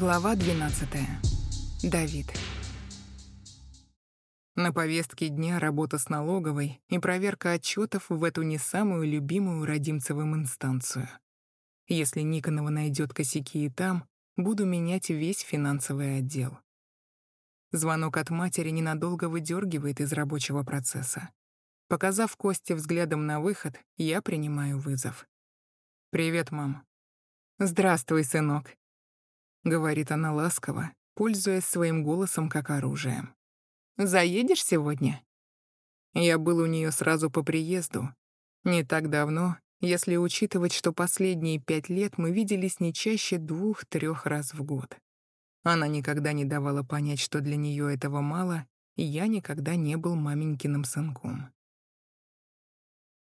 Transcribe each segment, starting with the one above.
Глава 12. Давид. На повестке дня работа с налоговой и проверка отчетов в эту не самую любимую родимцевым инстанцию. Если Никонова найдет косяки и там, буду менять весь финансовый отдел. Звонок от матери ненадолго выдергивает из рабочего процесса. Показав Косте взглядом на выход, я принимаю вызов. «Привет, мам». «Здравствуй, сынок», — говорит она ласково, пользуясь своим голосом как оружием. «Заедешь сегодня?» Я был у нее сразу по приезду. Не так давно, если учитывать, что последние пять лет мы виделись не чаще двух-трех раз в год. Она никогда не давала понять, что для нее этого мало, и я никогда не был маменькиным сынком.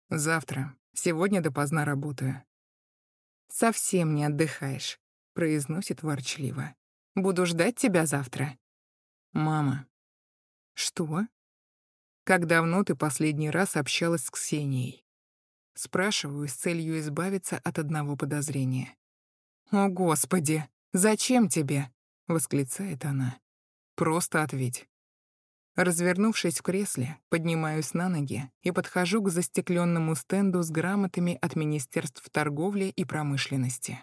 «Завтра. Сегодня допоздна работаю». «Совсем не отдыхаешь», — произносит ворчливо. «Буду ждать тебя завтра». «Мама». «Что?» «Как давно ты последний раз общалась с Ксенией?» Спрашиваю с целью избавиться от одного подозрения. «О, Господи! Зачем тебе?» — восклицает она. «Просто ответь». Развернувшись в кресле, поднимаюсь на ноги и подхожу к застекленному стенду с грамотами от Министерств торговли и промышленности.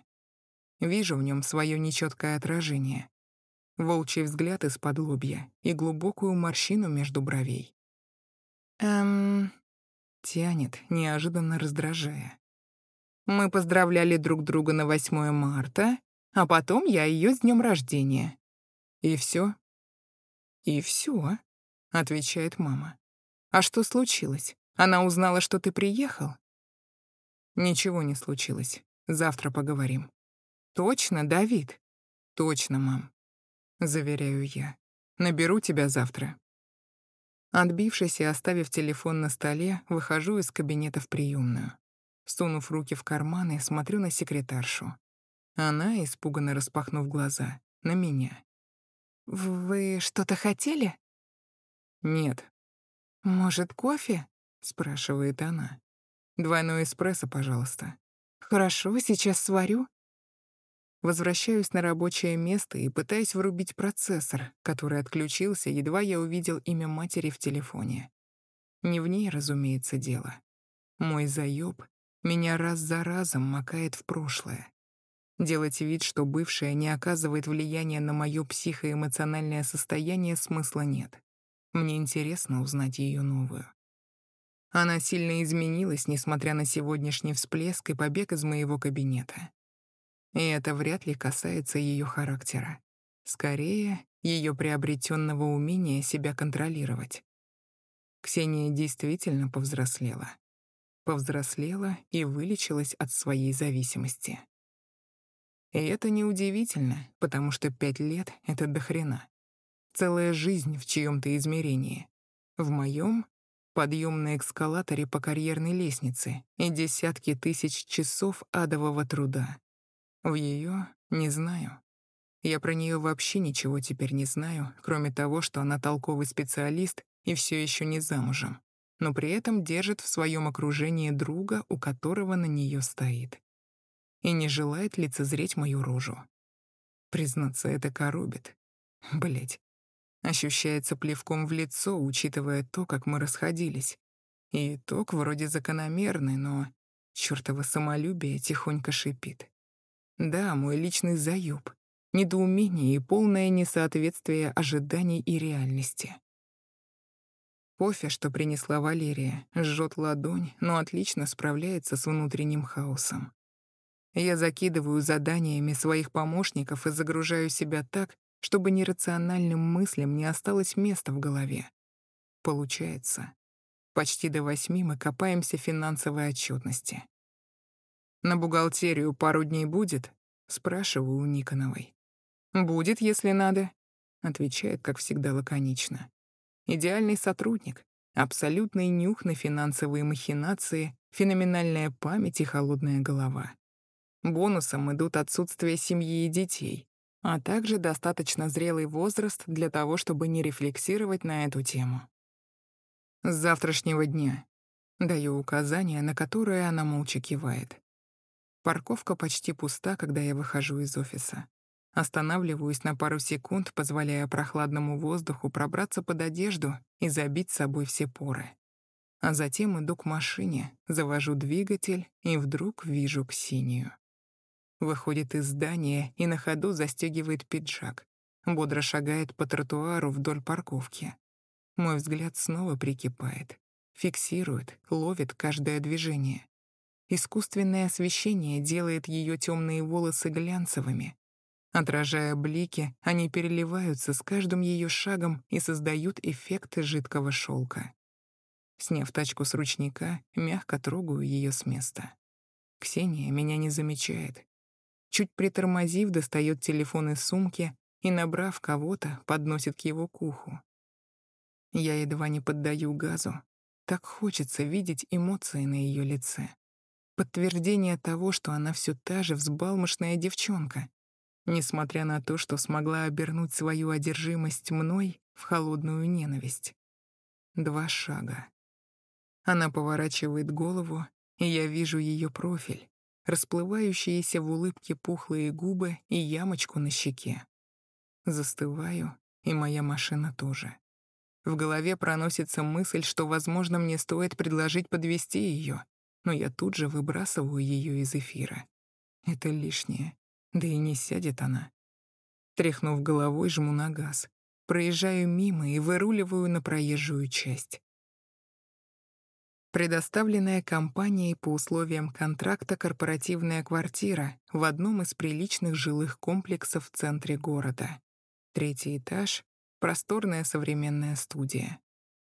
Вижу в нем свое нечеткое отражение. Волчий взгляд из-под лобья и глубокую морщину между бровей. Эм... Тянет, неожиданно раздражая. Мы поздравляли друг друга на 8 марта, а потом я ее с днем рождения. И все? И все, отвечает мама. А что случилось? Она узнала, что ты приехал? Ничего не случилось. Завтра поговорим. «Точно, Давид?» «Точно, мам», — заверяю я. «Наберу тебя завтра». Отбившись и оставив телефон на столе, выхожу из кабинета в приемную. Сунув руки в карманы, смотрю на секретаршу. Она, испуганно распахнув глаза, на меня. «Вы что-то хотели?» «Нет». «Может, кофе?» — спрашивает она. «Двойной эспрессо, пожалуйста». «Хорошо, сейчас сварю». Возвращаюсь на рабочее место и пытаюсь врубить процессор, который отключился, едва я увидел имя матери в телефоне. Не в ней, разумеется, дело. Мой заёб меня раз за разом макает в прошлое. Делать вид, что бывшая не оказывает влияния на моё психоэмоциональное состояние, смысла нет. Мне интересно узнать её новую. Она сильно изменилась, несмотря на сегодняшний всплеск и побег из моего кабинета. И это вряд ли касается ее характера. Скорее, ее приобретенного умения себя контролировать. Ксения действительно повзрослела. Повзрослела и вылечилась от своей зависимости. И это неудивительно, потому что пять лет — это дохрена. Целая жизнь в чьем-то измерении. В моем — подъем на эскалаторе по карьерной лестнице и десятки тысяч часов адового труда. В ее не знаю. Я про нее вообще ничего теперь не знаю, кроме того, что она толковый специалист и все еще не замужем, но при этом держит в своем окружении друга, у которого на нее стоит. И не желает лицезреть мою рожу. Признаться, это коробит. Блять. Ощущается плевком в лицо, учитывая то, как мы расходились. И итог вроде закономерный, но чёртово самолюбие тихонько шипит. Да, мой личный заёб. Недоумение и полное несоответствие ожиданий и реальности. Кофе, что принесла Валерия, жжет ладонь, но отлично справляется с внутренним хаосом. Я закидываю заданиями своих помощников и загружаю себя так, чтобы нерациональным мыслям не осталось места в голове. Получается. Почти до восьми мы копаемся в финансовой отчетности. «На бухгалтерию пару дней будет?» — спрашиваю у Никоновой. «Будет, если надо», — отвечает, как всегда, лаконично. «Идеальный сотрудник, абсолютный нюх на финансовые махинации, феноменальная память и холодная голова. Бонусом идут отсутствие семьи и детей, а также достаточно зрелый возраст для того, чтобы не рефлексировать на эту тему. С завтрашнего дня даю указания, на которые она молча кивает. Парковка почти пуста, когда я выхожу из офиса. Останавливаюсь на пару секунд, позволяя прохладному воздуху пробраться под одежду и забить собой все поры. А затем иду к машине, завожу двигатель и вдруг вижу Ксению. Выходит из здания и на ходу застегивает пиджак. Бодро шагает по тротуару вдоль парковки. Мой взгляд снова прикипает. Фиксирует, ловит каждое движение. Искусственное освещение делает ее темные волосы глянцевыми. Отражая блики, они переливаются с каждым ее шагом и создают эффект жидкого шелка. Сняв тачку с ручника, мягко трогаю ее с места. Ксения меня не замечает. Чуть притормозив, достает телефон из сумки и, набрав кого-то, подносит к его куху. Я едва не поддаю газу. Так хочется видеть эмоции на ее лице. Подтверждение того, что она все та же взбалмошная девчонка, несмотря на то, что смогла обернуть свою одержимость мной в холодную ненависть. Два шага. Она поворачивает голову, и я вижу ее профиль, расплывающиеся в улыбке пухлые губы и ямочку на щеке. Застываю, и моя машина тоже. В голове проносится мысль, что, возможно, мне стоит предложить подвести ее, но я тут же выбрасываю ее из эфира. Это лишнее, да и не сядет она. Тряхнув головой, жму на газ. Проезжаю мимо и выруливаю на проезжую часть предоставленная компанией по условиям контракта корпоративная квартира в одном из приличных жилых комплексов в центре города. Третий этаж — просторная современная студия.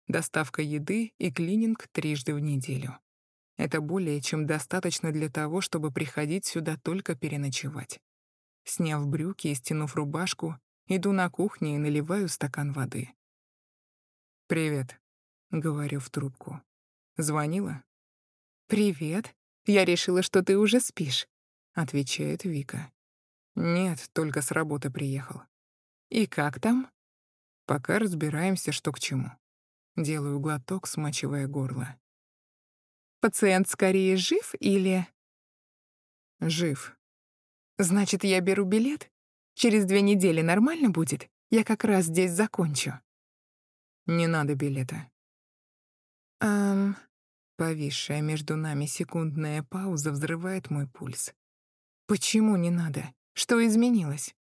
Доставка еды и клининг трижды в неделю. Это более чем достаточно для того, чтобы приходить сюда только переночевать. Сняв брюки и стянув рубашку, иду на кухню и наливаю стакан воды. «Привет», — говорю в трубку. Звонила? «Привет. Я решила, что ты уже спишь», — отвечает Вика. «Нет, только с работы приехал». «И как там?» «Пока разбираемся, что к чему». Делаю глоток, смачивая горло. «Пациент скорее жив или...» «Жив». «Значит, я беру билет? Через две недели нормально будет? Я как раз здесь закончу». «Не надо билета. Эм... Повисшая между нами секундная пауза взрывает мой пульс. Почему не надо? Что изменилось?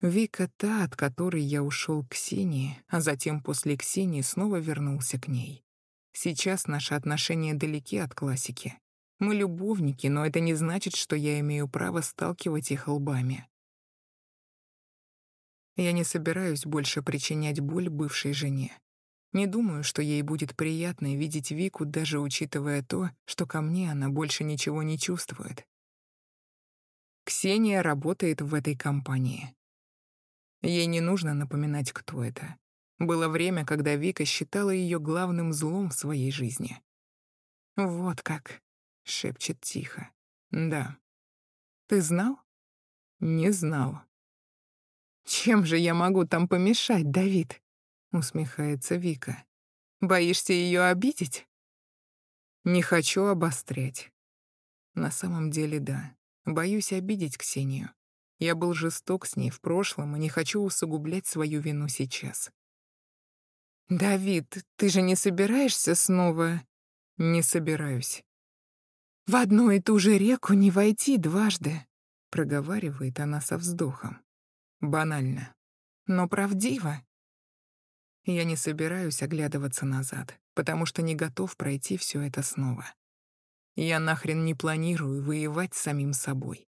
Вика та, от которой я ушел к Ксении, а затем после Ксении снова вернулся к ней. Сейчас наши отношения далеки от классики. Мы любовники, но это не значит, что я имею право сталкивать их лбами. Я не собираюсь больше причинять боль бывшей жене. Не думаю, что ей будет приятно видеть Вику, даже учитывая то, что ко мне она больше ничего не чувствует. Ксения работает в этой компании. Ей не нужно напоминать, кто это. Было время, когда Вика считала ее главным злом в своей жизни. «Вот как», — шепчет тихо. «Да». «Ты знал?» «Не знал». «Чем же я могу там помешать, Давид?» усмехается Вика. Боишься ее обидеть? Не хочу обострять. На самом деле, да. Боюсь обидеть Ксению. Я был жесток с ней в прошлом и не хочу усугублять свою вину сейчас. «Давид, ты же не собираешься снова...» «Не собираюсь». «В одну и ту же реку не войти дважды», — проговаривает она со вздохом. Банально. Но правдиво. Я не собираюсь оглядываться назад, потому что не готов пройти все это снова. Я нахрен не планирую воевать с самим собой.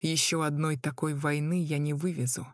Еще одной такой войны я не вывезу,